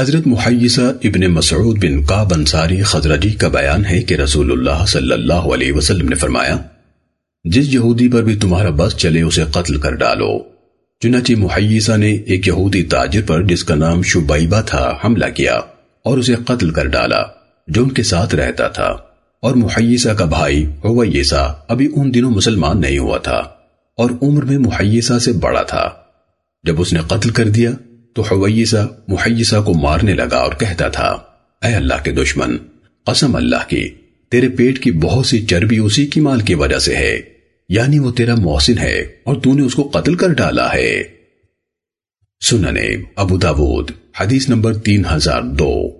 حضرت محیسہ ابن مسعود بن قاب انصاری خزرجی کا بیان ہے کہ رسول اللہ صلی اللہ علیہ وسلم نے فرمایا، جس یہودی پر بھی تمہارا بس چلے اسے قتل کر ڈالو۔ چنانچہ محیسہ نے ایک یہودی تاجر پر جس کا نام شبائبہ تھا حملہ کیا اور اسے قتل کر ڈالا، جو ان کے ساتھ رہتا تھا۔ اور محیسہ کا بھائی حویسہ ابھی ان دنوں مسلمان نہیں ہوا تھا اور عمر میں محیسہ سے بڑا تھا۔ جب اس نے قتل کر دیا تو حویسہ محیسہ کو مارنے لگا اور کہتا تھا، اے اللہ کے دشمن، قسم اللہ کی، تیرے پیٹ کی بہت سی چربی اسی کی مال کی وجہ سے ہے یعنی وہ تیرا محسن ہے اور تو نے اس کو قتل کر ڈالا ہے۔ سننے، ابو داود، حدیث نمبر تین ہزار دو۔